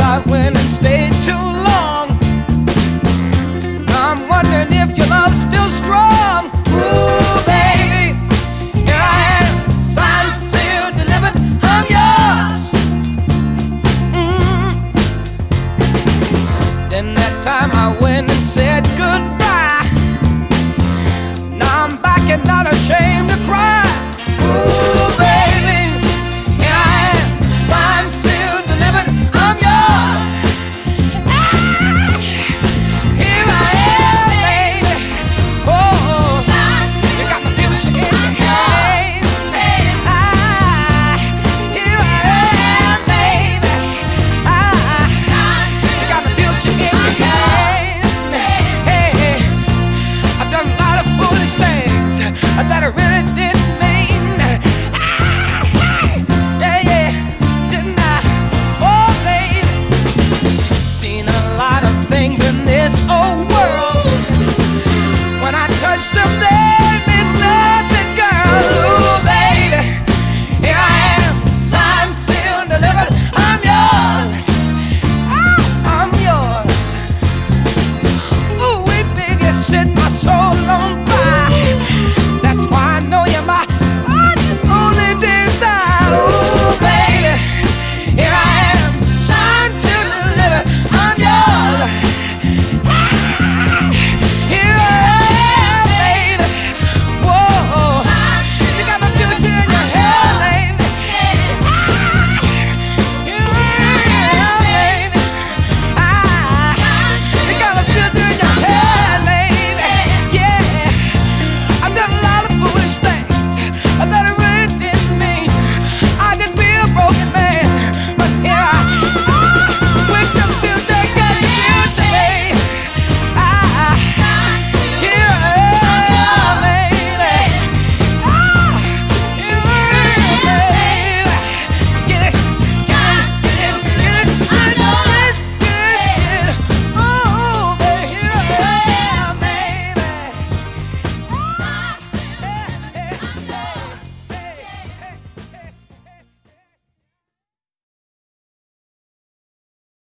I went and stayed too long. I'm wondering if your love's still strong. Ooh, baby, yeah, delivered, I'm yours. Mm-hmm. Then that time I went and said goodbye.